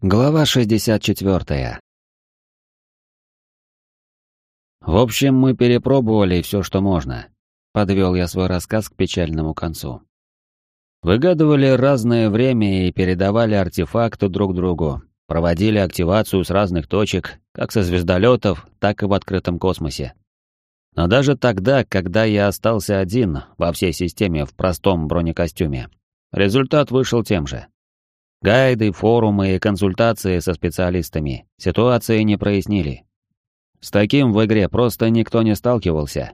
Глава 64. В общем, мы перепробовали все, что можно. Подвел я свой рассказ к печальному концу. Выгадывали разное время и передавали артефакты друг другу. Проводили активацию с разных точек, как со звездолетов, так и в открытом космосе. Но даже тогда, когда я остался один во всей системе в простом бронекостюме, результат вышел тем же. Гайды, форумы и консультации со специалистами ситуации не прояснили. С таким в игре просто никто не сталкивался.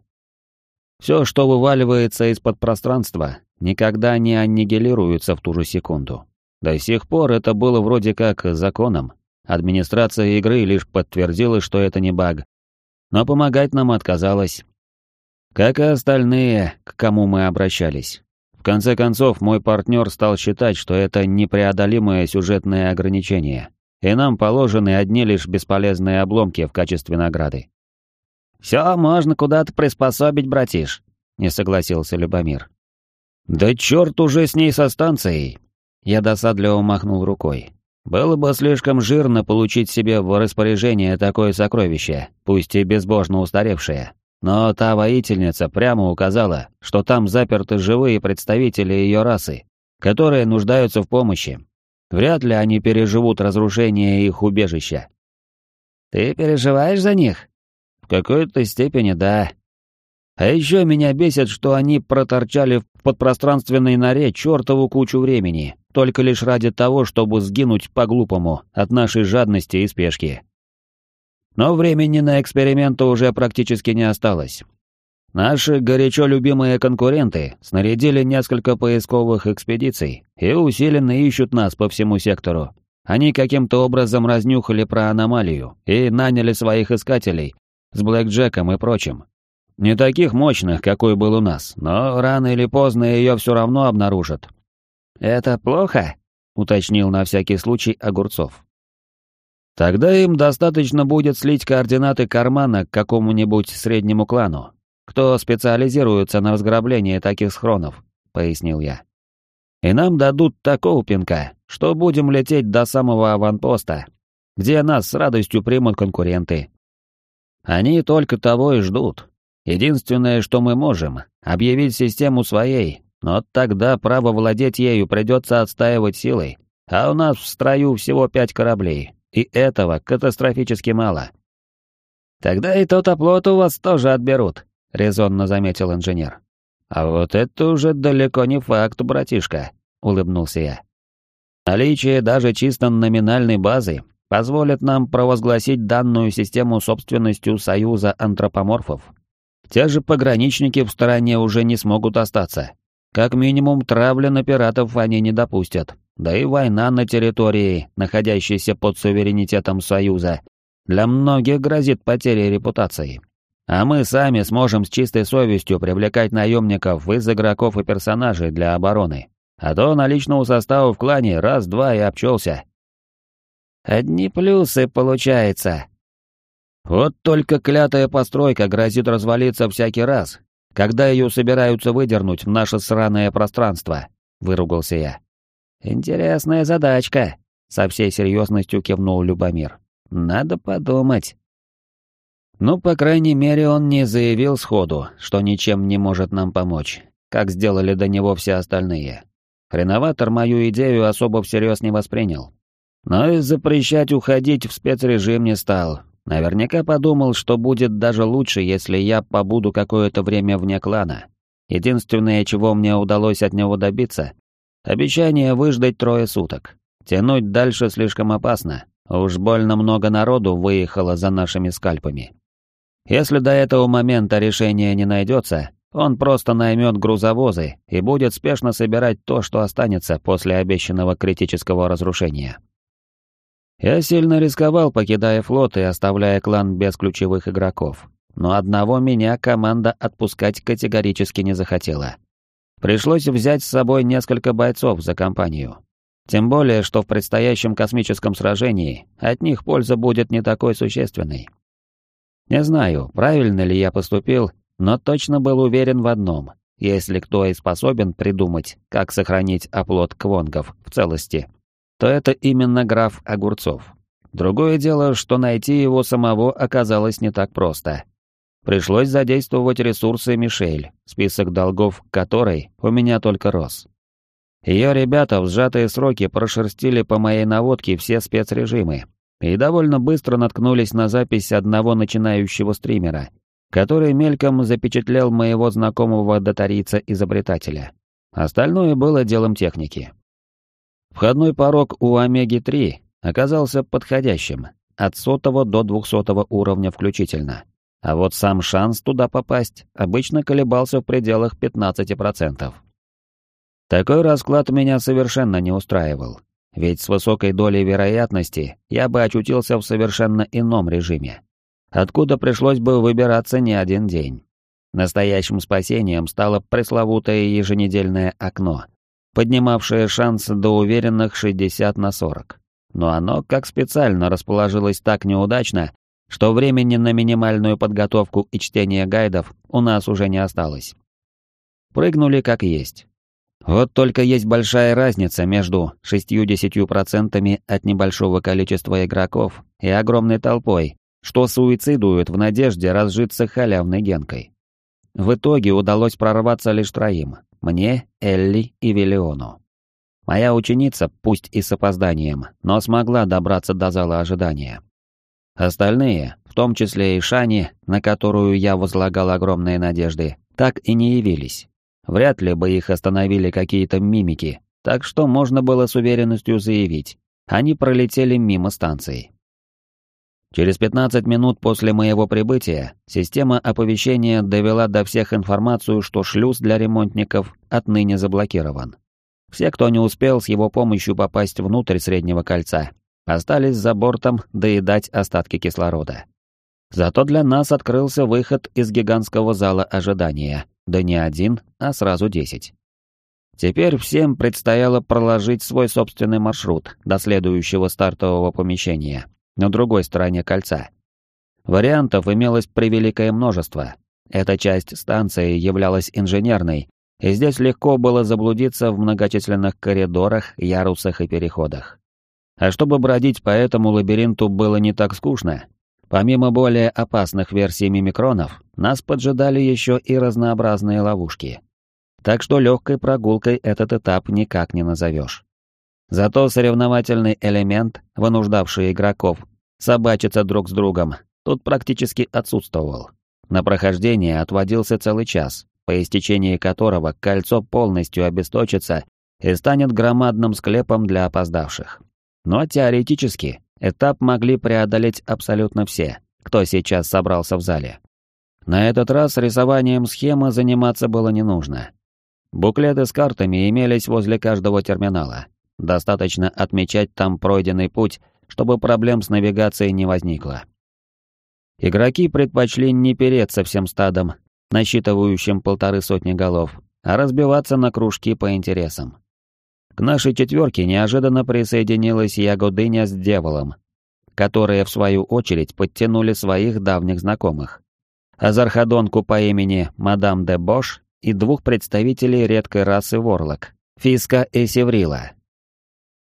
Все, что вываливается из-под пространства, никогда не аннигилируется в ту же секунду. До сих пор это было вроде как законом. Администрация игры лишь подтвердила, что это не баг. Но помогать нам отказалась. Как и остальные, к кому мы обращались конце концов, мой партнер стал считать, что это непреодолимое сюжетное ограничение, и нам положены одни лишь бесполезные обломки в качестве награды. «Все можно куда-то приспособить, братиш», — не согласился Любомир. «Да черт уже с ней со станцией!» Я досадливо махнул рукой. «Было бы слишком жирно получить себе в распоряжение такое сокровище, пусть и безбожно устаревшее. Но та воительница прямо указала, что там заперты живые представители ее расы, которые нуждаются в помощи. Вряд ли они переживут разрушение их убежища. Ты переживаешь за них? В какой-то степени да. А еще меня бесит, что они проторчали в подпространственной норе чертову кучу времени, только лишь ради того, чтобы сгинуть по-глупому от нашей жадности и спешки. Но времени на эксперименты уже практически не осталось. Наши горячо любимые конкуренты снарядили несколько поисковых экспедиций и усиленно ищут нас по всему сектору. Они каким-то образом разнюхали про аномалию и наняли своих искателей с Блэкджеком и прочим. Не таких мощных, какой был у нас, но рано или поздно ее все равно обнаружат. «Это плохо?» — уточнил на всякий случай Огурцов. Тогда им достаточно будет слить координаты кармана к какому-нибудь среднему клану, кто специализируется на разграблении таких схронов, пояснил я. И нам дадут такого пинка, что будем лететь до самого аванпоста, где нас с радостью примут конкуренты. Они только того и ждут. Единственное, что мы можем, объявить систему своей, но тогда право владеть ею придется отстаивать силой, а у нас в строю всего пять кораблей, и этого катастрофически мало. «Тогда и тот оплот у вас тоже отберут», — резонно заметил инженер. «А вот это уже далеко не факт, братишка», — улыбнулся я. «Наличие даже чисто номинальной базы позволит нам провозгласить данную систему собственностью Союза антропоморфов. Те же пограничники в стороне уже не смогут остаться. Как минимум, травля на пиратов они не допустят. Да и война на территории, находящейся под суверенитетом Союза, для многих грозит потерей репутации. А мы сами сможем с чистой совестью привлекать наемников из игроков и персонажей для обороны. А то наличного состава в клане раз-два и обчелся. Одни плюсы, получается. Вот только клятая постройка грозит развалиться всякий раз, когда ее собираются выдернуть в наше сраное пространство, выругался я. «Интересная задачка», — со всей серьезностью кивнул Любомир. «Надо подумать». Ну, по крайней мере, он не заявил сходу, что ничем не может нам помочь, как сделали до него все остальные. Хреноватор мою идею особо всерьез не воспринял. Но и запрещать уходить в спецрежим не стал. Наверняка подумал, что будет даже лучше, если я побуду какое-то время вне клана. Единственное, чего мне удалось от него добиться, Обещание выждать трое суток. Тянуть дальше слишком опасно. Уж больно много народу выехало за нашими скальпами. Если до этого момента решения не найдется, он просто наймет грузовозы и будет спешно собирать то, что останется после обещанного критического разрушения. Я сильно рисковал, покидая флот и оставляя клан без ключевых игроков. Но одного меня команда отпускать категорически не захотела. Пришлось взять с собой несколько бойцов за компанию. Тем более, что в предстоящем космическом сражении от них польза будет не такой существенной. Не знаю, правильно ли я поступил, но точно был уверен в одном. Если кто и способен придумать, как сохранить оплот квонгов в целости, то это именно граф Огурцов. Другое дело, что найти его самого оказалось не так просто. Пришлось задействовать ресурсы Мишель, список долгов которой у меня только рос. Ее ребята в сжатые сроки прошерстили по моей наводке все спецрежимы и довольно быстро наткнулись на запись одного начинающего стримера, который мельком запечатлел моего знакомого датарийца-изобретателя. Остальное было делом техники. Входной порог у Омеги-3 оказался подходящим, от сотого до двухсотого уровня включительно. А вот сам шанс туда попасть обычно колебался в пределах 15%. Такой расклад меня совершенно не устраивал, ведь с высокой долей вероятности я бы очутился в совершенно ином режиме, откуда пришлось бы выбираться не один день. Настоящим спасением стало пресловутое еженедельное окно, поднимавшее шанс до уверенных 60 на 40. Но оно как специально расположилось так неудачно, что времени на минимальную подготовку и чтение гайдов у нас уже не осталось. Прыгнули как есть. Вот только есть большая разница между 60% от небольшого количества игроков и огромной толпой, что суицидуют в надежде разжиться халявной генкой. В итоге удалось прорваться лишь троим — мне, Элли и Виллиону. Моя ученица, пусть и с опозданием, но смогла добраться до зала ожидания. Остальные, в том числе и Шани, на которую я возлагал огромные надежды, так и не явились. Вряд ли бы их остановили какие-то мимики, так что можно было с уверенностью заявить, они пролетели мимо станции. Через 15 минут после моего прибытия система оповещения довела до всех информацию, что шлюз для ремонтников отныне заблокирован. Все, кто не успел с его помощью попасть внутрь среднего кольца, остались за бортом доедать остатки кислорода. Зато для нас открылся выход из гигантского зала ожидания, да не один, а сразу десять. Теперь всем предстояло проложить свой собственный маршрут до следующего стартового помещения, на другой стороне кольца. Вариантов имелось превеликое множество. Эта часть станции являлась инженерной, и здесь легко было заблудиться в многочисленных коридорах, ярусах и переходах. А чтобы бродить по этому лабиринту было не так скучно, помимо более опасных версий мимикронов, нас поджидали еще и разнообразные ловушки. Так что легкой прогулкой этот этап никак не назовешь. Зато соревновательный элемент, вынуждавший игроков собачиться друг с другом, тут практически отсутствовал. На прохождение отводился целый час, по истечении которого кольцо полностью обесточится и станет громадным склепом для опоздавших. Но теоретически этап могли преодолеть абсолютно все, кто сейчас собрался в зале. На этот раз рисованием схемы заниматься было не нужно. Буклеты с картами имелись возле каждого терминала. Достаточно отмечать там пройденный путь, чтобы проблем с навигацией не возникло. Игроки предпочли не переться всем стадом, насчитывающим полторы сотни голов, а разбиваться на кружки по интересам. К нашей четверке неожиданно присоединилась Ягодыня с Дьяволом, которые, в свою очередь, подтянули своих давних знакомых. Азархадонку по имени Мадам де Бош и двух представителей редкой расы Ворлок, Фиска и Севрила.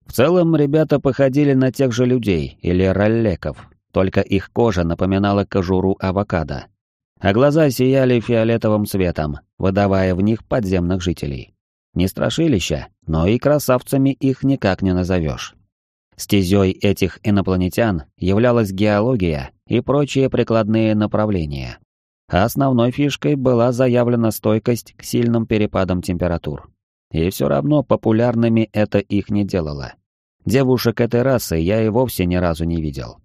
В целом, ребята походили на тех же людей или роллеков, только их кожа напоминала кожуру авокадо, а глаза сияли фиолетовым цветом, выдавая в них подземных жителей. Не страшилища, но и красавцами их никак не назовешь. Стезей этих инопланетян являлась геология и прочие прикладные направления. А основной фишкой была заявлена стойкость к сильным перепадам температур. И все равно популярными это их не делало. Девушек этой расы я и вовсе ни разу не видел.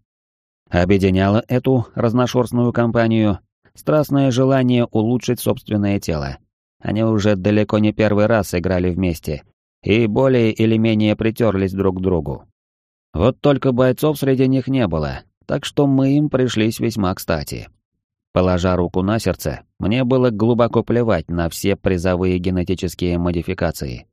Объединяло эту разношерстную компанию страстное желание улучшить собственное тело, они уже далеко не первый раз играли вместе и более или менее притерлись друг к другу. Вот только бойцов среди них не было, так что мы им пришлись весьма кстати. Положа руку на сердце, мне было глубоко плевать на все призовые генетические модификации.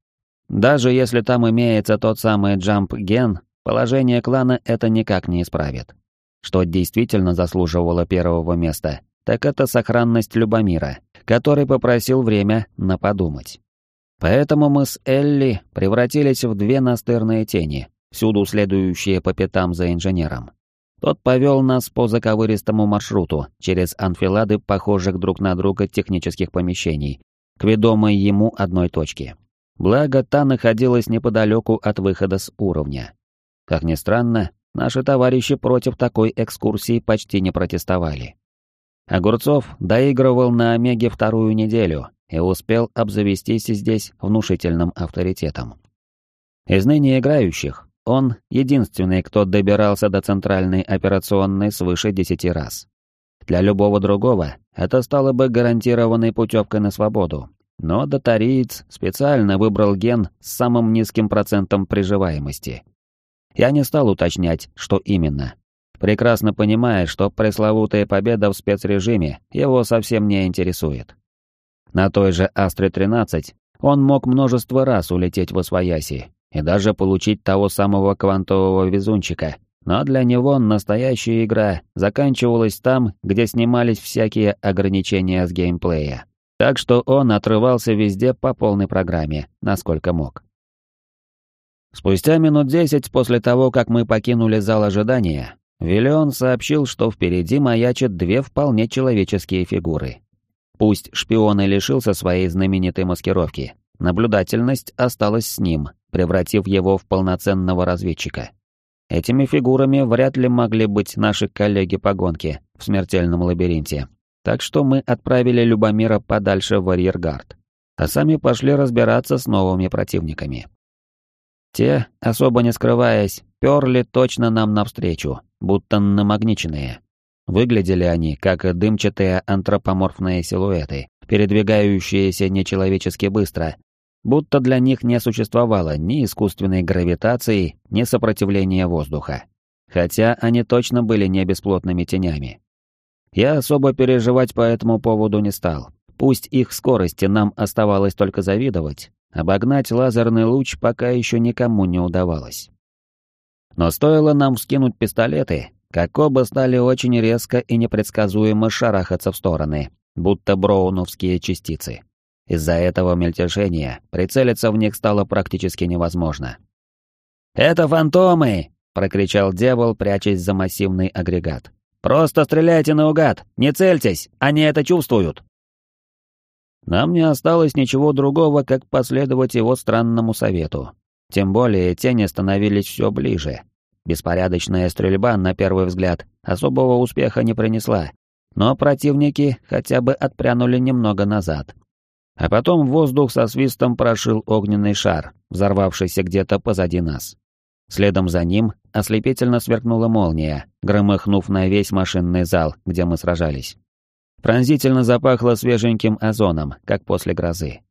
Даже если там имеется тот самый джамп-ген, положение клана это никак не исправит. Что действительно заслуживало первого места, так это сохранность Любомира, который попросил время на подумать. Поэтому мы с Элли превратились в две настырные тени, всюду следующие по пятам за инженером. Тот повел нас по заковыристому маршруту через анфилады похожих друг на друга технических помещений, к ведомой ему одной точке. Благо, та находилась неподалеку от выхода с уровня. Как ни странно, наши товарищи против такой экскурсии почти не протестовали. Огурцов доигрывал на Омеге вторую неделю и успел обзавестись здесь внушительным авторитетом. Из ныне играющих он единственный, кто добирался до центральной операционной свыше десяти раз. Для любого другого это стало бы гарантированной путевкой на свободу, но датариец специально выбрал ген с самым низким процентом приживаемости. Я не стал уточнять, что именно. Прекрасно понимая, что пресловутая победа в спецрежиме его совсем не интересует. На той же Астре-13 он мог множество раз улететь в Освояси и даже получить того самого квантового везунчика, но для него настоящая игра заканчивалась там, где снимались всякие ограничения с геймплея. Так что он отрывался везде по полной программе, насколько мог. Спустя минут десять после того, как мы покинули зал ожидания, Виллион сообщил, что впереди маячат две вполне человеческие фигуры. Пусть шпион и лишился своей знаменитой маскировки, наблюдательность осталась с ним, превратив его в полноценного разведчика. Этими фигурами вряд ли могли быть наши коллеги по гонке в смертельном лабиринте, так что мы отправили Любомира подальше в арьергард, а сами пошли разбираться с новыми противниками. Те, особо не скрываясь, перли точно нам навстречу, будто намагниченные. Выглядели они, как дымчатые антропоморфные силуэты, передвигающиеся нечеловечески быстро, будто для них не существовало ни искусственной гравитации, ни сопротивления воздуха. Хотя они точно были не бесплотными тенями. Я особо переживать по этому поводу не стал. Пусть их скорости нам оставалось только завидовать, обогнать лазерный луч пока еще никому не удавалось. Но стоило нам вскинуть пистолеты, как оба стали очень резко и непредсказуемо шарахаться в стороны, будто броуновские частицы. Из-за этого мельтешения прицелиться в них стало практически невозможно. «Это фантомы!» — прокричал дьявол, прячась за массивный агрегат. «Просто стреляйте наугад! Не цельтесь! Они это чувствуют!» Нам не осталось ничего другого, как последовать его странному совету. Тем более тени становились все ближе. Беспорядочная стрельба, на первый взгляд, особого успеха не принесла, но противники хотя бы отпрянули немного назад. А потом воздух со свистом прошил огненный шар, взорвавшийся где-то позади нас. Следом за ним ослепительно сверкнула молния, громыхнув на весь машинный зал, где мы сражались. Пронзительно запахло свеженьким озоном, как после грозы.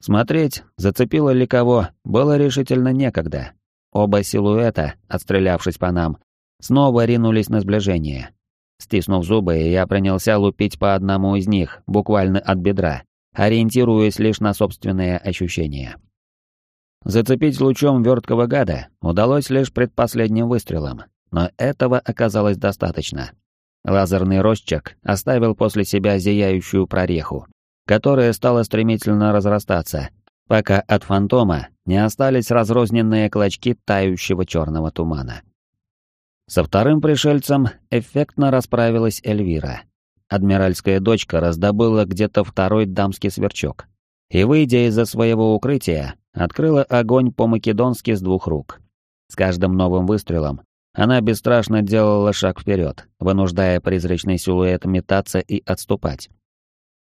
Смотреть, зацепило ли кого, было решительно некогда. Оба силуэта, отстрелявшись по нам, снова ринулись на сближение. Стиснув зубы, я принялся лупить по одному из них, буквально от бедра, ориентируясь лишь на собственные ощущения. Зацепить лучом верткого гада удалось лишь предпоследним выстрелом, но этого оказалось достаточно. Лазерный росчерк оставил после себя зияющую прореху, которая стала стремительно разрастаться, пока от фантома не остались разрозненные клочки тающего черного тумана. Со вторым пришельцем эффектно расправилась Эльвира. Адмиральская дочка раздобыла где-то второй дамский сверчок и, выйдя из-за своего укрытия, открыла огонь по-македонски с двух рук. С каждым новым выстрелом она бесстрашно делала шаг вперед, вынуждая призрачный силуэт метаться и отступать.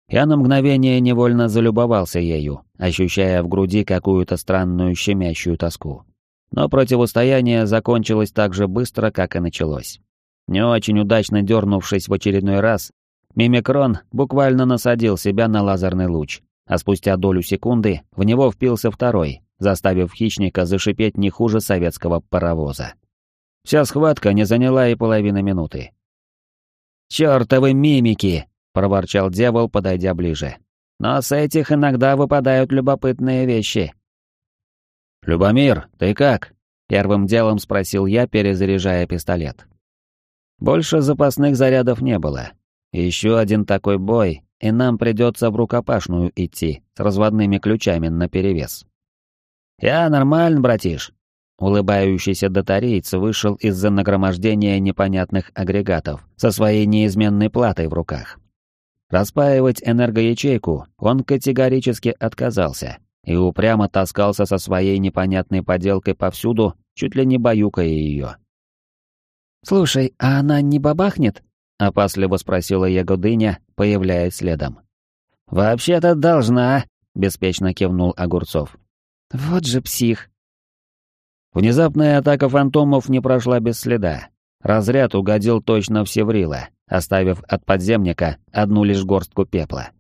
Я на мгновение невольно залюбовался ею, ощущая в груди какую-то странную щемящую тоску. Но противостояние закончилось так же быстро, как и началось. Не очень удачно дернувшись в очередной раз, Мимикрон буквально насадил себя на лазерный луч, а спустя долю секунды в него впился второй, заставив хищника зашипеть не хуже советского паровоза. Вся схватка не заняла и половины минуты. «Чёртовы мимики!» — проворчал дьявол, подойдя ближе. «Но с этих иногда выпадают любопытные вещи». «Любомир, ты как?» — первым делом спросил я, перезаряжая пистолет. Больше запасных зарядов не было. Еще один такой бой, и нам придется в рукопашную идти с разводными ключами наперевес. «Я нормально, братиш. Улыбающийся дотареец вышел из-за нагромождения непонятных агрегатов со своей неизменной платой в руках. Распаивать энергоячейку он категорически отказался и упрямо таскался со своей непонятной поделкой повсюду, чуть ли не баюкая ее. «Слушай, а она не бабахнет?» — опасливо спросила Ягодыня, появляясь следом. «Вообще-то должна», — беспечно кивнул Огурцов. «Вот же псих!» Внезапная атака фантомов не прошла без следа. Разряд угодил точно в Севрила, оставив от подземника одну лишь горстку пепла.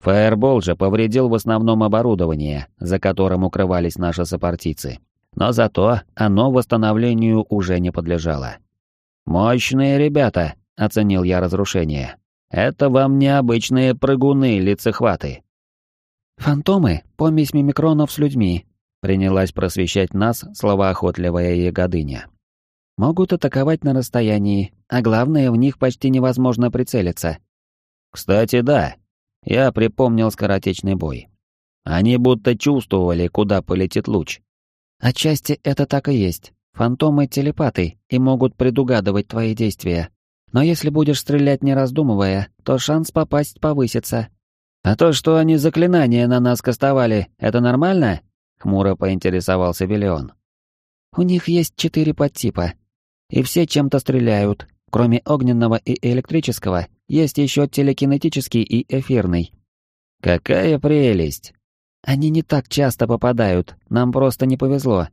Фаербол же повредил в основном оборудование, за которым укрывались наши сопартийцы. Но зато оно восстановлению уже не подлежало. «Мощные ребята», — оценил я разрушение. «Это вам не обычные прыгуны-лицехваты». «Фантомы — помесь мимикронов с людьми», — принялась просвещать нас словоохотливая ягодыня. «Могут атаковать на расстоянии, а главное, в них почти невозможно прицелиться». «Кстати, да», — я припомнил скоротечный бой. Они будто чувствовали, куда полетит луч. «Отчасти это так и есть. Фантомы — телепаты и могут предугадывать твои действия. Но если будешь стрелять не раздумывая, то шанс попасть повысится. А то, что они заклинания на нас кастовали, это нормально? Хмуро поинтересовался Виллион. У них есть четыре подтипа. И все чем-то стреляют. Кроме огненного и электрического, есть еще телекинетический и эфирный. Какая прелесть! Они не так часто попадают, нам просто не повезло.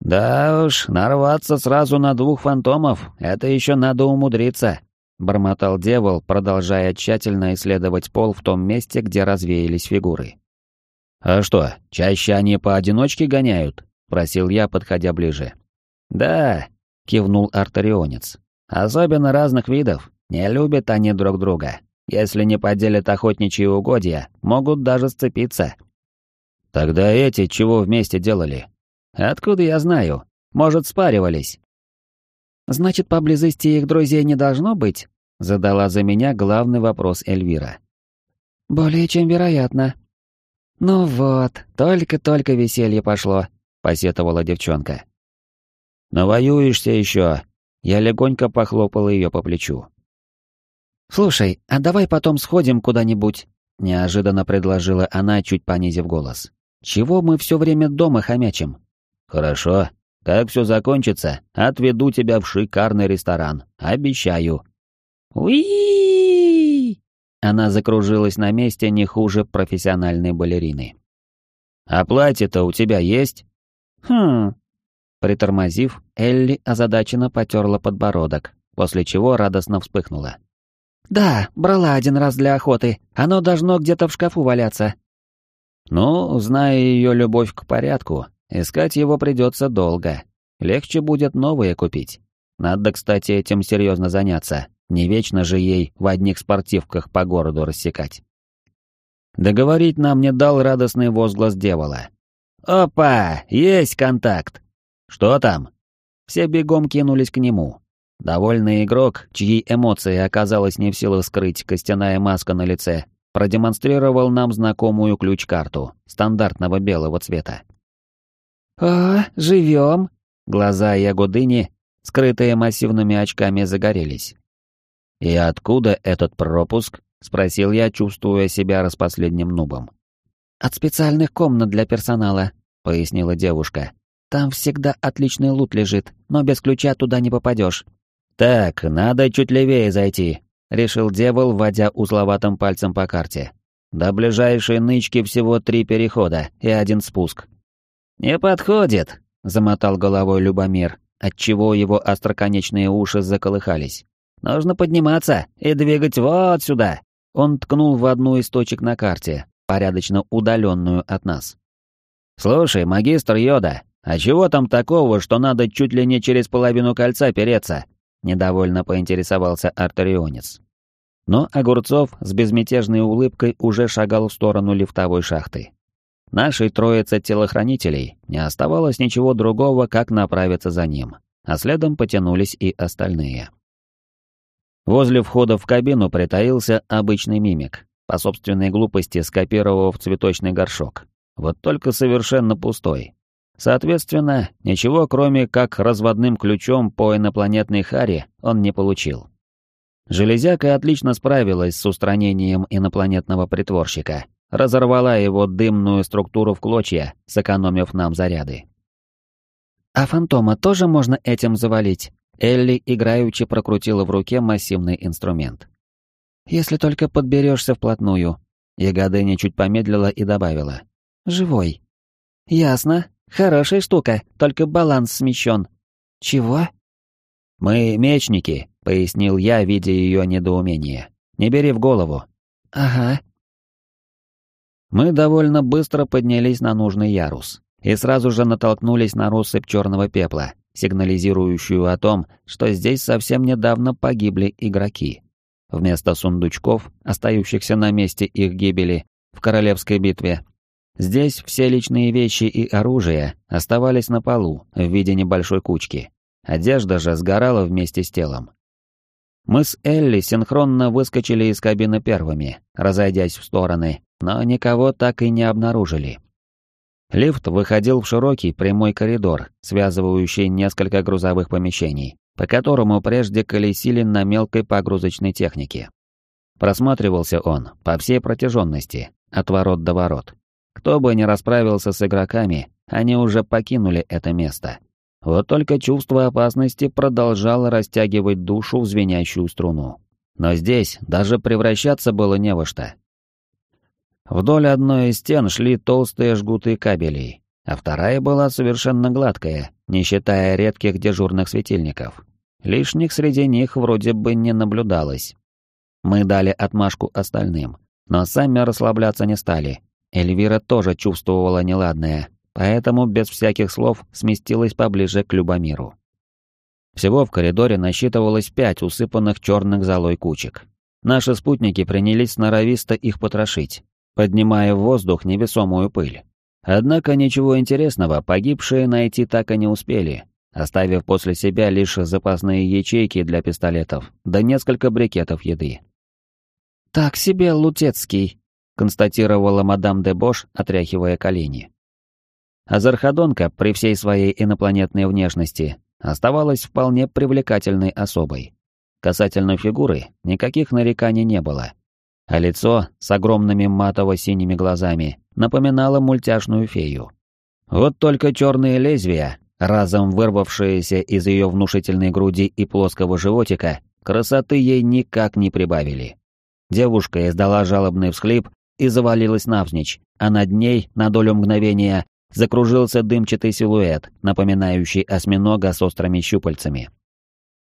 «Да уж, нарваться сразу на двух фантомов — это еще надо умудриться», — бормотал дьявол, продолжая тщательно исследовать пол в том месте, где развеялись фигуры. «А что, чаще они поодиночке гоняют?» — просил я, подходя ближе. «Да», — кивнул артерионец. «Особенно разных видов. Не любят они друг друга. Если не поделят охотничьи угодья, могут даже сцепиться». «Тогда эти чего вместе делали?» Откуда я знаю? Может, спаривались? Значит, поблизости их друзей не должно быть? Задала за меня главный вопрос Эльвира. Более чем вероятно. Ну вот, только-только веселье пошло, посетовала девчонка. Навоюешься еще. Я легонько похлопал ее по плечу. «Слушай, а давай потом сходим куда-нибудь», — неожиданно предложила она, чуть понизив голос. «Чего мы все время дома хомячим? «Хорошо. Как все закончится, отведу тебя в шикарный ресторан. Обещаю». уи Она закружилась на месте не хуже профессиональной балерины. «А платье-то у тебя есть?» «Хм...» Притормозив, Элли озадаченно потерла подбородок, после чего радостно вспыхнула. «Да, брала один раз для охоты. Оно должно где-то в шкафу валяться». «Ну, зная ее любовь к порядку, Искать его придется долго. Легче будет новые купить. Надо, кстати, этим серьезно заняться. Не вечно же ей в одних спортивках по городу рассекать. Договорить нам не дал радостный возглас дьявола. «Опа! Есть контакт!» «Что там?» Все бегом кинулись к нему. Довольный игрок, чьи эмоции оказалось не в силах скрыть костяная маска на лице, продемонстрировал нам знакомую ключ-карту, стандартного белого цвета. «А, живем!» Глаза Ягодыни, скрытые массивными очками, загорелись. «И откуда этот пропуск?» — спросил я, чувствуя себя распоследним нубом. «От специальных комнат для персонала», — пояснила девушка. «Там всегда отличный лут лежит, но без ключа туда не попадешь». «Так, надо чуть левее зайти», — решил дьявол, вводя узловатым пальцем по карте. «До ближайшей нычки всего три перехода и один спуск. «Не подходит», — замотал головой Любомир, отчего его остроконечные уши заколыхались. «Нужно подниматься и двигать вот сюда». Он ткнул в одну из точек на карте, порядочно удаленную от нас. «Слушай, магистр Йода, а чего там такого, что надо чуть ли не через половину кольца переться?» Недовольно поинтересовался артерионец. Но Огурцов с безмятежной улыбкой уже шагал в сторону лифтовой шахты. Нашей троице телохранителей не оставалось ничего другого, как направиться за ним, а следом потянулись и остальные. Возле входа в кабину притаился обычный мимик, по собственной глупости скопировав цветочный горшок. Вот только совершенно пустой. Соответственно, ничего кроме как разводным ключом по инопланетной харе он не получил. Железяка отлично справилась с устранением инопланетного притворщика, разорвала его дымную структуру в клочья, сэкономив нам заряды. «А фантома тоже можно этим завалить?» Элли играючи прокрутила в руке массивный инструмент. «Если только подберешься вплотную». Ягодыня чуть помедлила и добавила. «Живой». «Ясно. Хорошая штука, только баланс смещен». «Чего?» «Мы мечники», — пояснил я, видя ее недоумение. «Не бери в голову». «Ага». Мы довольно быстро поднялись на нужный ярус и сразу же натолкнулись на россыпь черного пепла, сигнализирующую о том, что здесь совсем недавно погибли игроки. Вместо сундучков, остающихся на месте их гибели в королевской битве, здесь все личные вещи и оружие оставались на полу в виде небольшой кучки. Одежда же сгорала вместе с телом. Мы с Элли синхронно выскочили из кабины первыми, разойдясь в стороны, но никого так и не обнаружили. Лифт выходил в широкий прямой коридор, связывающий несколько грузовых помещений, по которому прежде колесили на мелкой погрузочной технике. Просматривался он по всей протяженности, от ворот до ворот. Кто бы ни расправился с игроками, они уже покинули это место. Вот только чувство опасности продолжало растягивать душу в звенящую струну. Но здесь даже превращаться было не во что. Вдоль одной из стен шли толстые жгуты кабелей, а вторая была совершенно гладкая, не считая редких дежурных светильников. Лишних среди них вроде бы не наблюдалось. Мы дали отмашку остальным, но сами расслабляться не стали. Эльвира тоже чувствовала неладное, поэтому без всяких слов сместилась поближе к Любомиру. Всего в коридоре насчитывалось пять усыпанных черных золой кучек. Наши спутники принялись сноровисто их потрошить, поднимая в воздух невесомую пыль. Однако ничего интересного погибшие найти так и не успели, оставив после себя лишь запасные ячейки для пистолетов, да несколько брикетов еды. «Так себе, Лутецкий», — констатировала мадам де Бош, отряхивая колени. Азархадонка, при всей своей инопланетной внешности, оставалась вполне привлекательной особой. Касательно фигуры, никаких нареканий не было а лицо с огромными матово-синими глазами напоминало мультяшную фею. Вот только черные лезвия, разом вырвавшиеся из ее внушительной груди и плоского животика, красоты ей никак не прибавили. Девушка издала жалобный всхлип и завалилась навзничь, а над ней, на долю мгновения, закружился дымчатый силуэт, напоминающий осьминога с острыми щупальцами.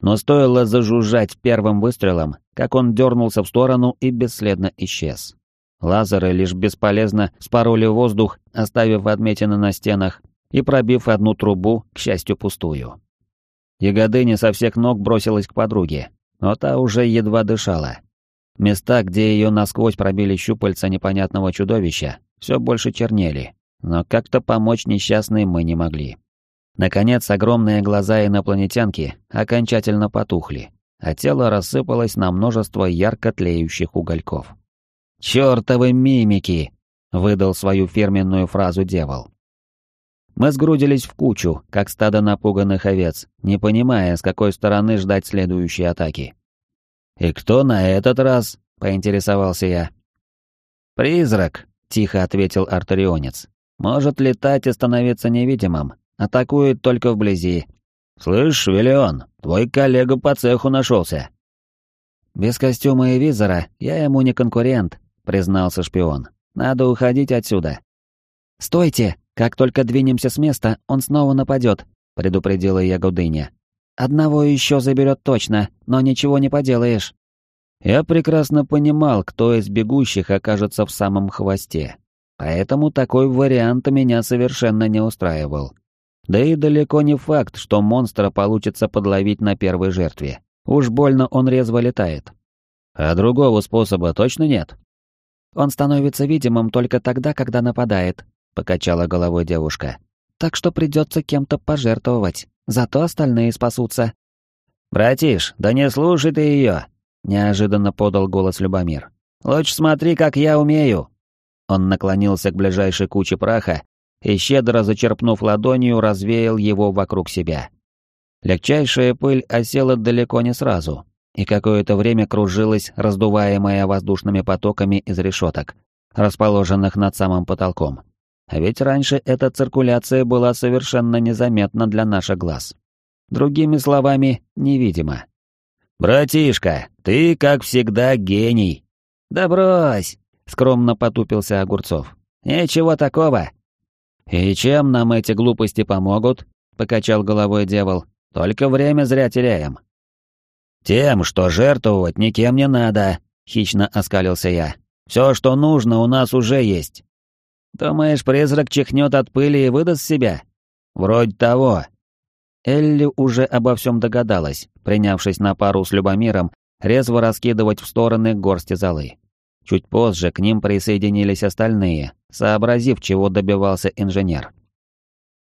Но стоило зажужжать первым выстрелом, как он дернулся в сторону и бесследно исчез. Лазеры лишь бесполезно спороли воздух, оставив отметины на стенах и пробив одну трубу, к счастью, пустую. Ягодыня со всех ног бросилась к подруге, но та уже едва дышала. Места, где ее насквозь пробили щупальца непонятного чудовища, все больше чернели, но как-то помочь несчастной мы не могли. Наконец, огромные глаза инопланетянки окончательно потухли, а тело рассыпалось на множество ярко тлеющих угольков. «Чёртовы мимики!» — выдал свою фирменную фразу дьявол. Мы сгрудились в кучу, как стадо напуганных овец, не понимая, с какой стороны ждать следующей атаки. «И кто на этот раз?» — поинтересовался я. «Призрак», — тихо ответил артерионец. «Может летать и становиться невидимым, Атакует только вблизи. Слышь, Виллион, твой коллега по цеху нашелся. Без костюма и визора я ему не конкурент, признался шпион. Надо уходить отсюда. Стойте! Как только двинемся с места, он снова нападет, предупредила я Гудыня. Одного еще заберет точно, но ничего не поделаешь. Я прекрасно понимал, кто из бегущих окажется в самом хвосте. Поэтому такой вариант меня совершенно не устраивал. Да и далеко не факт, что монстра получится подловить на первой жертве. Уж больно он резво летает. А другого способа точно нет. Он становится видимым только тогда, когда нападает, покачала головой девушка. Так что придется кем-то пожертвовать, зато остальные спасутся. Братиш, да не слушай ты ее, неожиданно подал голос Любомир. Лучше смотри, как я умею. Он наклонился к ближайшей куче праха и, щедро зачерпнув ладонью, развеял его вокруг себя. Легчайшая пыль осела далеко не сразу, и какое-то время кружилась, раздуваемая воздушными потоками из решеток, расположенных над самым потолком. А ведь раньше эта циркуляция была совершенно незаметна для наших глаз. Другими словами, невидима. «Братишка, ты, как всегда, гений!» «Да брось!» — скромно потупился Огурцов. «Ничего такого!» «И чем нам эти глупости помогут?» — покачал головой дьявол. «Только время зря теряем». «Тем, что жертвовать никем не надо», — хищно оскалился я. «Все, что нужно, у нас уже есть». «Думаешь, призрак чихнет от пыли и выдаст себя?» «Вроде того». Элли уже обо всем догадалась, принявшись на пару с Любомиром резво раскидывать в стороны горсти золы. Чуть позже к ним присоединились остальные, сообразив, чего добивался инженер.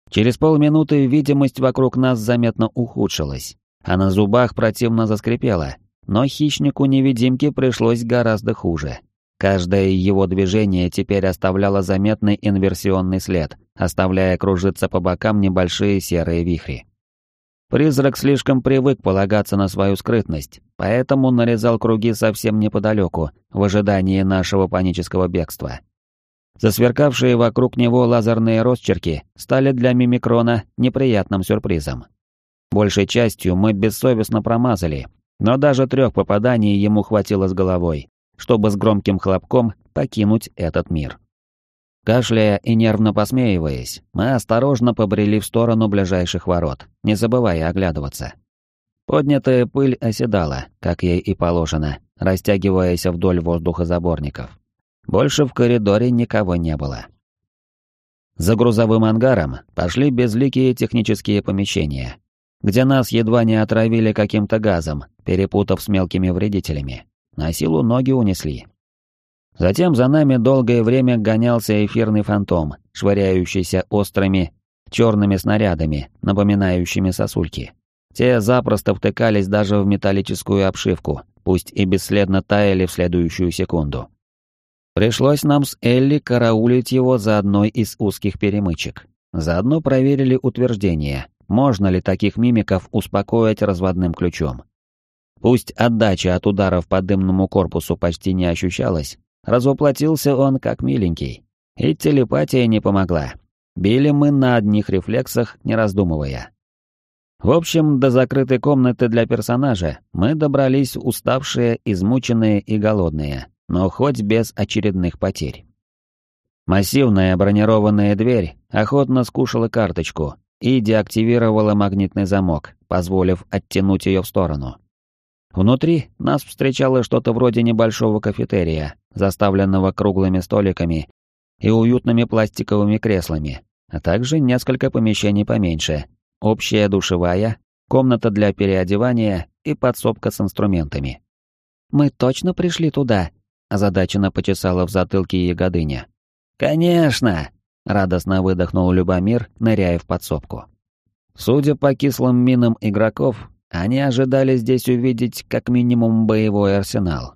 Через полминуты видимость вокруг нас заметно ухудшилась, а на зубах противно заскрипело, но хищнику-невидимке пришлось гораздо хуже. Каждое его движение теперь оставляло заметный инверсионный след, оставляя кружиться по бокам небольшие серые вихри. Призрак слишком привык полагаться на свою скрытность, поэтому нарезал круги совсем неподалеку, в ожидании нашего панического бегства. Засверкавшие вокруг него лазерные росчерки стали для Мимикрона неприятным сюрпризом. Большей частью мы бессовестно промазали, но даже трех попаданий ему хватило с головой, чтобы с громким хлопком покинуть этот мир. Кашляя и нервно посмеиваясь, мы осторожно побрели в сторону ближайших ворот, не забывая оглядываться. Поднятая пыль оседала, как ей и положено, растягиваясь вдоль воздухозаборников. Больше в коридоре никого не было. За грузовым ангаром пошли безликие технические помещения, где нас едва не отравили каким-то газом, перепутав с мелкими вредителями. На силу ноги унесли. Затем за нами долгое время гонялся эфирный фантом, швыряющийся острыми черными снарядами, напоминающими сосульки. Те запросто втыкались даже в металлическую обшивку, пусть и бесследно таяли в следующую секунду. Пришлось нам с Элли караулить его за одной из узких перемычек. Заодно проверили утверждение, можно ли таких мимиков успокоить разводным ключом. Пусть отдача от ударов по дымному корпусу почти не ощущалась, разоплатился он как миленький. И телепатия не помогла. Били мы на одних рефлексах, не раздумывая. В общем, до закрытой комнаты для персонажа мы добрались уставшие, измученные и голодные, но хоть без очередных потерь. Массивная бронированная дверь охотно скушала карточку и деактивировала магнитный замок, позволив оттянуть ее в сторону. Внутри нас встречало что-то вроде небольшого кафетерия, заставленного круглыми столиками и уютными пластиковыми креслами, а также несколько помещений поменьше, общая душевая, комната для переодевания и подсобка с инструментами. «Мы точно пришли туда?» – озадаченно почесала в затылке ягодыня. «Конечно!» – радостно выдохнул Любомир, ныряя в подсобку. Судя по кислым минам игроков, они ожидали здесь увидеть как минимум боевой арсенал.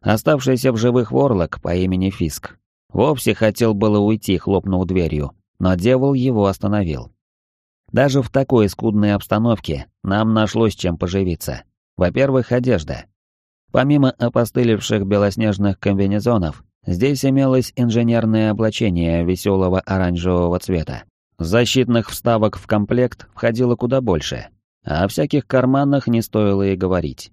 Оставшийся в живых ворлок по имени Фиск вовсе хотел было уйти, хлопнув дверью, но дьявол его остановил. Даже в такой скудной обстановке нам нашлось чем поживиться. Во-первых, одежда. Помимо опостылевших белоснежных комбинезонов, здесь имелось инженерное облачение веселого оранжевого цвета. Защитных вставок в комплект входило куда больше, о всяких карманах не стоило и говорить.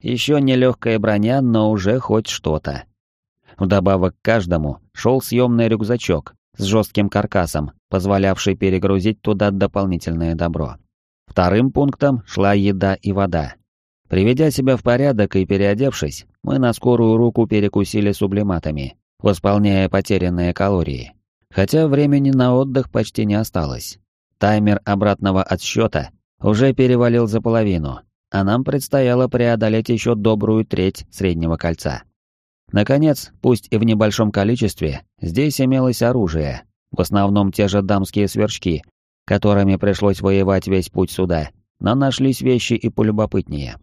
Еще не легкая броня, но уже хоть что-то. Вдобавок к каждому шел съемный рюкзачок с жестким каркасом, позволявший перегрузить туда дополнительное добро. Вторым пунктом шла еда и вода. Приведя себя в порядок и переодевшись, мы на скорую руку перекусили сублиматами, восполняя потерянные калории. Хотя времени на отдых почти не осталось. Таймер обратного отсчета уже перевалил за половину, а нам предстояло преодолеть еще добрую треть среднего кольца. Наконец, пусть и в небольшом количестве, здесь имелось оружие, в основном те же дамские сверчки, которыми пришлось воевать весь путь сюда, но нашлись вещи и полюбопытнее.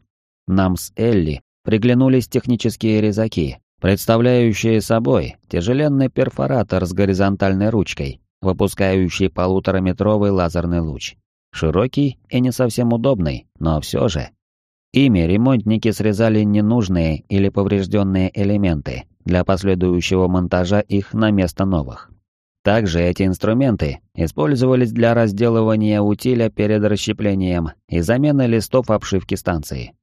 Нам с Элли приглянулись технические резаки, представляющие собой тяжеленный перфоратор с горизонтальной ручкой, выпускающий полутораметровый лазерный луч. Широкий и не совсем удобный, но все же. Ими ремонтники срезали ненужные или поврежденные элементы для последующего монтажа их на место новых. Также эти инструменты использовались для разделывания утиля перед расщеплением и замены листов обшивки станции.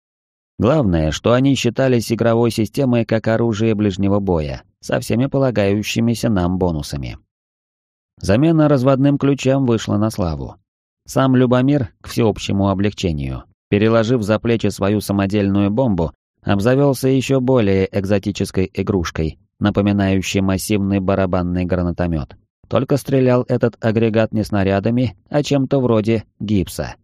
Главное, что они считались игровой системой как оружие ближнего боя, со всеми полагающимися нам бонусами. Замена разводным ключам вышла на славу. Сам Любомир, к всеобщему облегчению, переложив за плечи свою самодельную бомбу, обзавелся еще более экзотической игрушкой, напоминающей массивный барабанный гранатомет. Только стрелял этот агрегат не снарядами, а чем-то вроде гипса.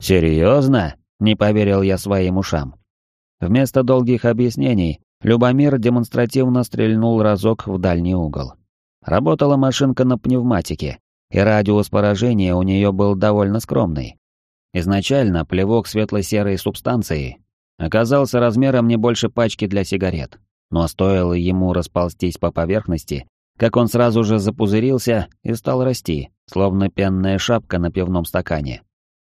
«Серьезно?» — не поверил я своим ушам. Вместо долгих объяснений, Любомир демонстративно стрельнул разок в дальний угол. Работала машинка на пневматике, и радиус поражения у нее был довольно скромный. Изначально плевок светло-серой субстанции оказался размером не больше пачки для сигарет, но стоило ему расползтись по поверхности, как он сразу же запузырился и стал расти, словно пенная шапка на пивном стакане.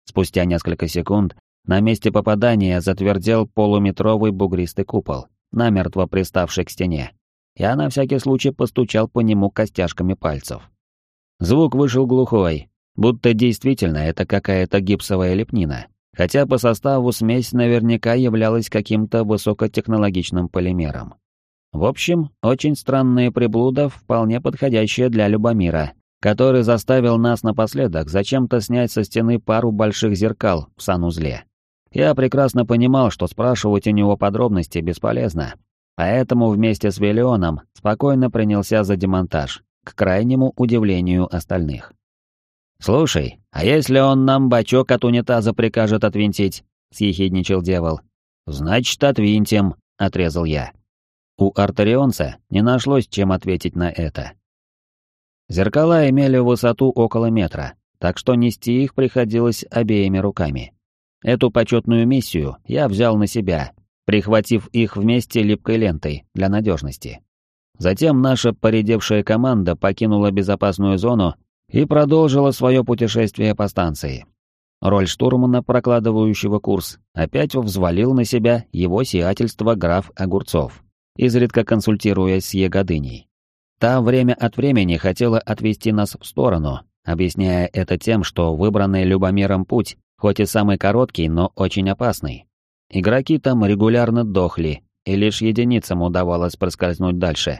Спустя несколько секунд на месте попадания затвердел полуметровый бугристый купол, намертво приставший к стене. Я на всякий случай постучал по нему костяшками пальцев. Звук вышел глухой, будто действительно это какая-то гипсовая лепнина, хотя по составу смесь наверняка являлась каким-то высокотехнологичным полимером. В общем, очень странная приблуда, вполне подходящая для Любомира, который заставил нас напоследок зачем-то снять со стены пару больших зеркал в санузле. Я прекрасно понимал, что спрашивать у него подробности бесполезно, поэтому вместе с Виллионом спокойно принялся за демонтаж, к крайнему удивлению остальных. «Слушай, а если он нам бачок от унитаза прикажет отвинтить?» — съехидничал дьявол. «Значит, отвинтим», — отрезал я. У артерионца не нашлось, чем ответить на это. Зеркала имели высоту около метра, так что нести их приходилось обеими руками. Эту почетную миссию я взял на себя, прихватив их вместе липкой лентой для надежности. Затем наша поредевшая команда покинула безопасную зону и продолжила свое путешествие по станции. Роль штурмана, прокладывающего курс, опять взвалил на себя его сиятельство граф Огурцов изредка консультируясь с Ягодыней. Та время от времени хотела отвести нас в сторону, объясняя это тем, что выбранный Любомиром путь, хоть и самый короткий, но очень опасный. Игроки там регулярно дохли, и лишь единицам удавалось проскользнуть дальше.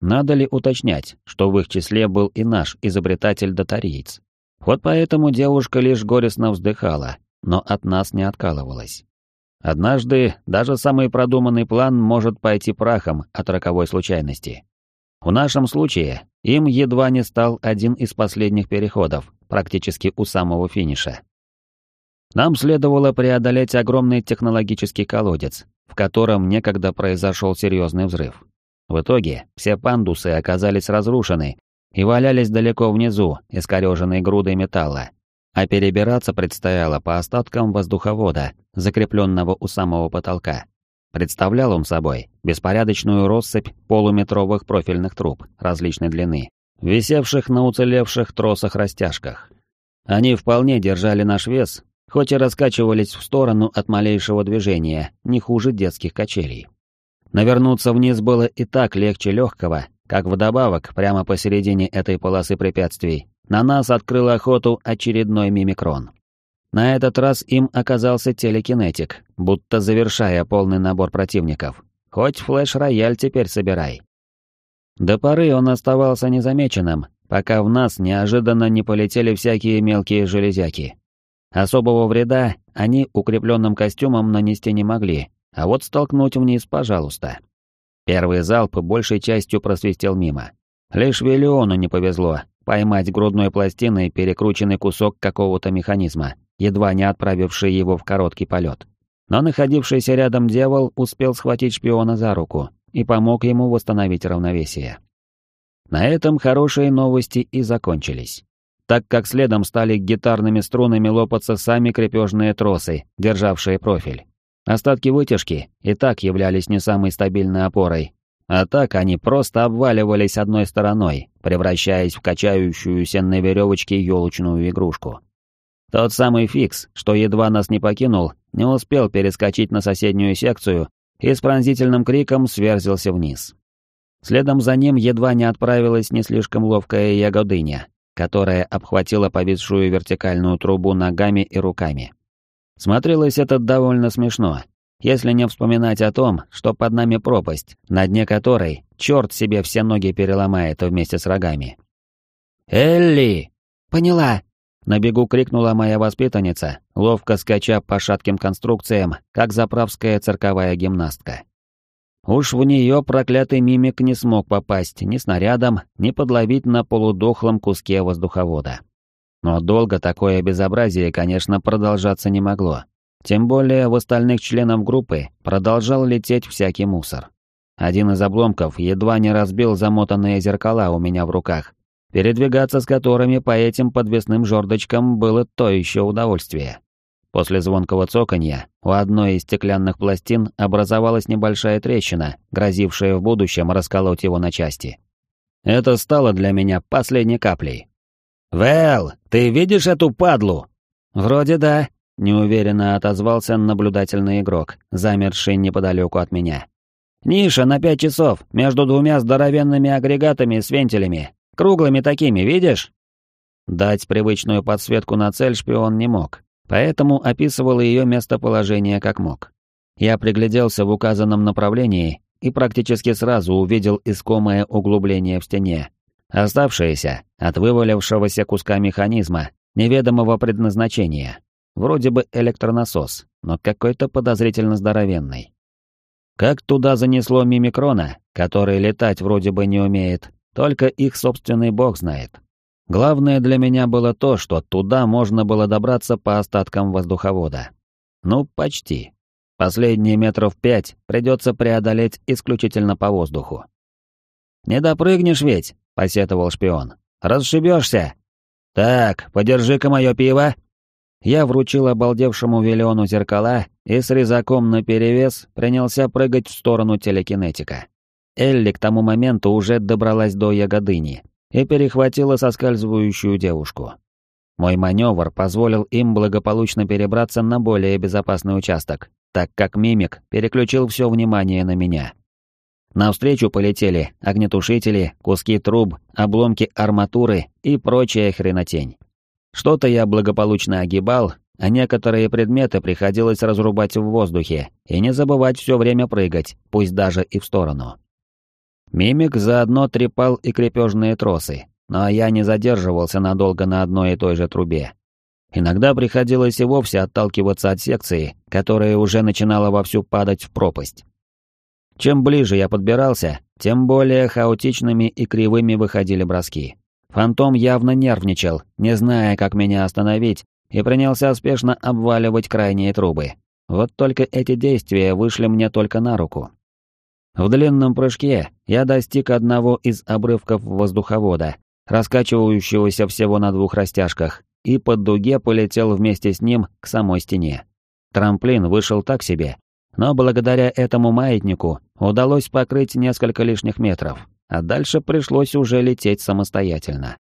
Надо ли уточнять, что в их числе был и наш изобретатель-датариец? Вот поэтому девушка лишь горестно вздыхала, но от нас не откалывалась. Однажды даже самый продуманный план может пойти прахом от роковой случайности. В нашем случае им едва не стал один из последних переходов, практически у самого финиша. Нам следовало преодолеть огромный технологический колодец, в котором некогда произошел серьезный взрыв. В итоге все пандусы оказались разрушены и валялись далеко внизу, искореженной грудой металла, а перебираться предстояло по остаткам воздуховода, закрепленного у самого потолка. Представлял он собой беспорядочную россыпь полуметровых профильных труб различной длины, висевших на уцелевших тросах-растяжках. Они вполне держали наш вес, хоть и раскачивались в сторону от малейшего движения, не хуже детских качелей. Навернуться вниз было и так легче легкого, как вдобавок, прямо посередине этой полосы препятствий, на нас открыл охоту очередной мимикрон. На этот раз им оказался телекинетик, будто завершая полный набор противников. Хоть флеш-рояль теперь собирай. До поры он оставался незамеченным, пока в нас неожиданно не полетели всякие мелкие железяки. Особого вреда они укрепленным костюмом нанести не могли, а вот столкнуть вниз, пожалуйста. Первый залп большей частью просвистел мимо. Лишь Виллиону не повезло, поймать грудной пластиной перекрученный кусок какого-то механизма, едва не отправивший его в короткий полет. Но находившийся рядом дьявол успел схватить шпиона за руку и помог ему восстановить равновесие. На этом хорошие новости и закончились, так как следом стали гитарными струнами лопаться сами крепежные тросы, державшие профиль. Остатки вытяжки и так являлись не самой стабильной опорой, а так они просто обваливались одной стороной, превращаясь в качающуюся на веревочке елочную игрушку. Тот самый Фикс, что едва нас не покинул, не успел перескочить на соседнюю секцию и с пронзительным криком сверзился вниз. Следом за ним едва не отправилась не слишком ловкая ягодыня, которая обхватила повисшую вертикальную трубу ногами и руками. Смотрелось это довольно смешно, если не вспоминать о том, что под нами пропасть, на дне которой черт себе все ноги переломает вместе с рогами. «Элли!» «Поняла!» На бегу крикнула моя воспитанница, ловко скача по шатким конструкциям, как заправская цирковая гимнастка. Уж в нее проклятый мимик не смог попасть ни снарядом, ни подловить на полудохлом куске воздуховода. Но долго такое безобразие, конечно, продолжаться не могло. Тем более в остальных членов группы продолжал лететь всякий мусор. Один из обломков едва не разбил замотанные зеркала у меня в руках, передвигаться с которыми по этим подвесным жердочкам было то еще удовольствие. После звонкого цоканья у одной из стеклянных пластин образовалась небольшая трещина, грозившая в будущем расколоть его на части. Это стало для меня последней каплей. «Вэл, ты видишь эту падлу?» «Вроде да», — неуверенно отозвался наблюдательный игрок, замерший неподалеку от меня. «Ниша на пять часов, между двумя здоровенными агрегатами с вентилями. Круглыми такими, видишь?» Дать привычную подсветку на цель шпион не мог, поэтому описывал ее местоположение как мог. Я пригляделся в указанном направлении и практически сразу увидел искомое углубление в стене, оставшееся от вывалившегося куска механизма неведомого предназначения. Вроде бы электронасос, но какой-то подозрительно здоровенный. Как туда занесло мимикрона, который летать вроде бы не умеет, только их собственный бог знает. Главное для меня было то, что туда можно было добраться по остаткам воздуховода. Ну, почти. Последние метров пять придется преодолеть исключительно по воздуху. «Не допрыгнешь ведь», — посетовал шпион. «Расшибешься». «Так, подержи-ка мое пиво». Я вручил обалдевшему Виллиону зеркала и с резаком наперевес принялся прыгать в сторону телекинетика. Элли к тому моменту уже добралась до ягодыни, и перехватила соскальзывающую девушку. Мой маневр позволил им благополучно перебраться на более безопасный участок, так как мимик переключил все внимание на меня. Навстречу полетели огнетушители, куски труб, обломки арматуры и прочая хренотень. Что-то я благополучно огибал, а некоторые предметы приходилось разрубать в воздухе и не забывать все время прыгать, пусть даже и в сторону. Мимик заодно трепал и крепежные тросы, но я не задерживался надолго на одной и той же трубе. Иногда приходилось и вовсе отталкиваться от секции, которая уже начинала вовсю падать в пропасть. Чем ближе я подбирался, тем более хаотичными и кривыми выходили броски. Фантом явно нервничал, не зная, как меня остановить, и принялся спешно обваливать крайние трубы. Вот только эти действия вышли мне только на руку. В длинном прыжке я достиг одного из обрывков воздуховода, раскачивающегося всего на двух растяжках, и под дуге полетел вместе с ним к самой стене. Трамплин вышел так себе, но благодаря этому маятнику удалось покрыть несколько лишних метров, а дальше пришлось уже лететь самостоятельно.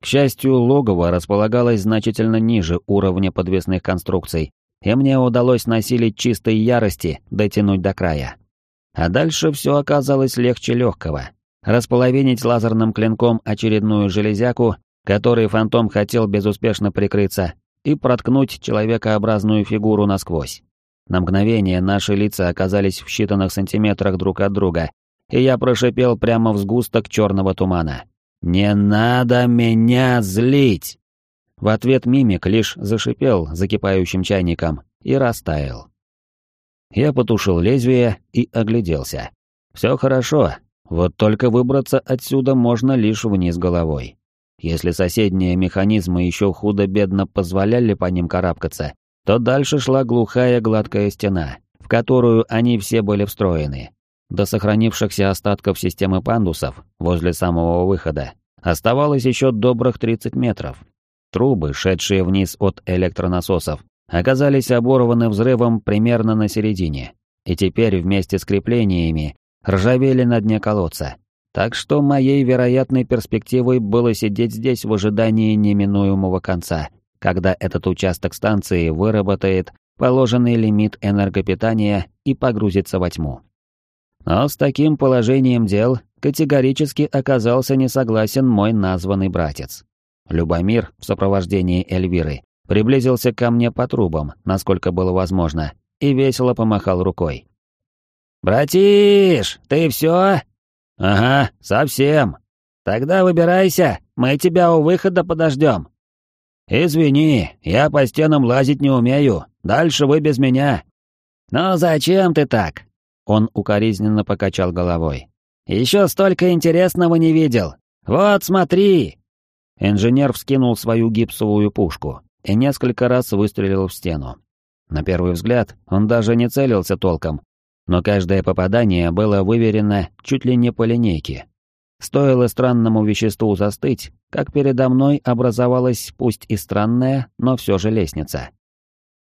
К счастью, логово располагалось значительно ниже уровня подвесных конструкций, и мне удалось насилить чистой ярости дотянуть до края. А дальше все оказалось легче легкого. Располовинить лазерным клинком очередную железяку, которой фантом хотел безуспешно прикрыться, и проткнуть человекообразную фигуру насквозь. На мгновение наши лица оказались в считанных сантиметрах друг от друга, и я прошипел прямо в сгусток черного тумана. «Не надо меня злить!» В ответ мимик лишь зашипел закипающим чайником и растаял. Я потушил лезвие и огляделся. Все хорошо, вот только выбраться отсюда можно лишь вниз головой. Если соседние механизмы еще худо-бедно позволяли по ним карабкаться, то дальше шла глухая гладкая стена, в которую они все были встроены. До сохранившихся остатков системы пандусов, возле самого выхода, оставалось еще добрых 30 метров. Трубы, шедшие вниз от электронасосов, оказались оборваны взрывом примерно на середине, и теперь вместе с креплениями ржавели на дне колодца. Так что моей вероятной перспективой было сидеть здесь в ожидании неминуемого конца, когда этот участок станции выработает положенный лимит энергопитания и погрузится во тьму. Но с таким положением дел категорически оказался не согласен мой названный братец. Любомир в сопровождении Эльвиры приблизился ко мне по трубам, насколько было возможно, и весело помахал рукой. «Братиш, ты все?» «Ага, совсем. Тогда выбирайся, мы тебя у выхода подождем». «Извини, я по стенам лазить не умею, дальше вы без меня». «Ну зачем ты так?» Он укоризненно покачал головой. «Еще столько интересного не видел. Вот смотри!» Инженер вскинул свою гипсовую пушку и несколько раз выстрелил в стену. На первый взгляд он даже не целился толком, но каждое попадание было выверено чуть ли не по линейке. Стоило странному веществу застыть, как передо мной образовалась пусть и странная, но все же лестница.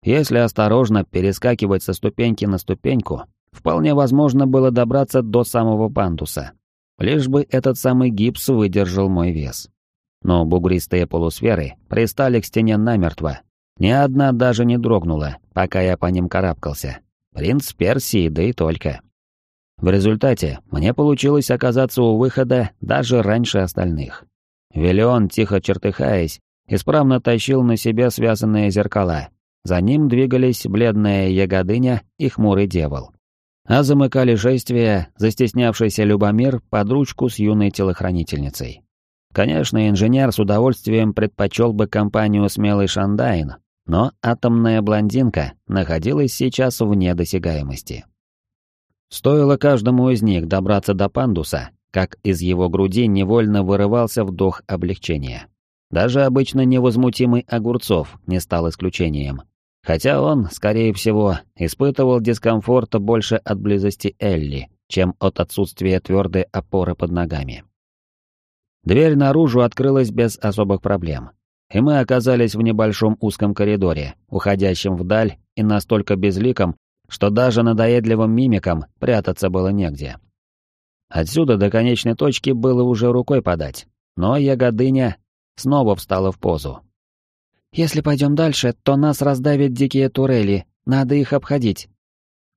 Если осторожно перескакивать со ступеньки на ступеньку, вполне возможно было добраться до самого пандуса. Лишь бы этот самый гипс выдержал мой вес. Но бугристые полусферы пристали к стене намертво. Ни одна даже не дрогнула, пока я по ним карабкался. Принц Персии, да и только. В результате мне получилось оказаться у выхода даже раньше остальных. Виллион, тихо чертыхаясь, исправно тащил на себе связанные зеркала. За ним двигались бледная ягодыня и хмурый дьявол а замыкали шествие застеснявшийся Любомир под ручку с юной телохранительницей. Конечно, инженер с удовольствием предпочел бы компанию «Смелый Шандайн», но атомная блондинка находилась сейчас вне досягаемости. Стоило каждому из них добраться до пандуса, как из его груди невольно вырывался вдох облегчения. Даже обычно невозмутимый Огурцов не стал исключением. Хотя он, скорее всего, испытывал дискомфорт больше от близости Элли, чем от отсутствия твердой опоры под ногами. Дверь наружу открылась без особых проблем, и мы оказались в небольшом узком коридоре, уходящем вдаль и настолько безликом, что даже надоедливым мимикам прятаться было негде. Отсюда до конечной точки было уже рукой подать, но ягодыня снова встала в позу, если пойдем дальше, то нас раздавят дикие турели, надо их обходить».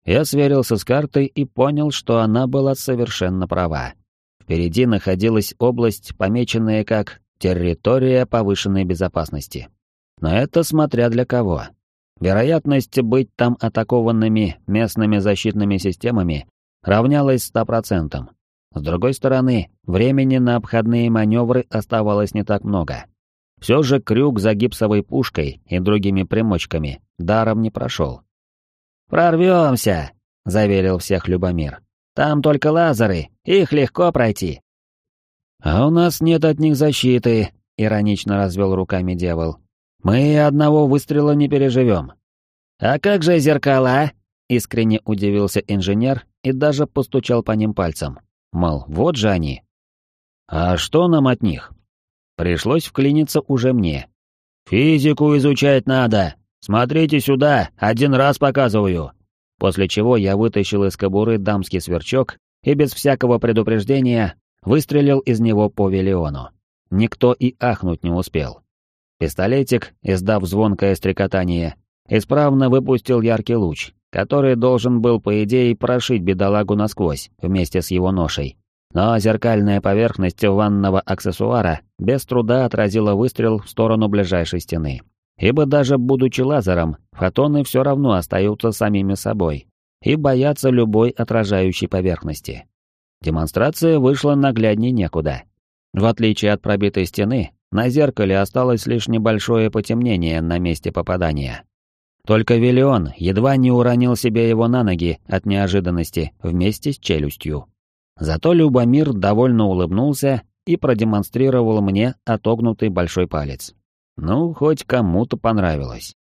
Я сверился с картой и понял, что она была совершенно права. Впереди находилась область, помеченная как «территория повышенной безопасности». Но это смотря для кого. Вероятность быть там атакованными местными защитными системами равнялась ста процентам. С другой стороны, времени на обходные маневры оставалось не так много. Все же крюк за гипсовой пушкой и другими примочками даром не прошел. «Прорвемся!» — заверил всех Любомир. «Там только лазеры, их легко пройти». «А у нас нет от них защиты», — иронично развел руками дьявол. «Мы одного выстрела не переживем». «А как же зеркала?» — искренне удивился инженер и даже постучал по ним пальцем. Мол, вот же они. «А что нам от них?» Пришлось вклиниться уже мне. «Физику изучать надо! Смотрите сюда, один раз показываю!» После чего я вытащил из кобуры дамский сверчок и без всякого предупреждения выстрелил из него по Виллиону. Никто и ахнуть не успел. Пистолетик, издав звонкое стрекотание, исправно выпустил яркий луч, который должен был, по идее, прошить бедолагу насквозь вместе с его ношей, но зеркальная поверхность ванного аксессуара без труда отразила выстрел в сторону ближайшей стены. Ибо даже будучи лазером, фотоны все равно остаются самими собой и боятся любой отражающей поверхности. Демонстрация вышла наглядней некуда. В отличие от пробитой стены, на зеркале осталось лишь небольшое потемнение на месте попадания. Только Виллион едва не уронил себе его на ноги от неожиданности вместе с челюстью. Зато Любомир довольно улыбнулся и продемонстрировал мне отогнутый большой палец. Ну, хоть кому-то понравилось.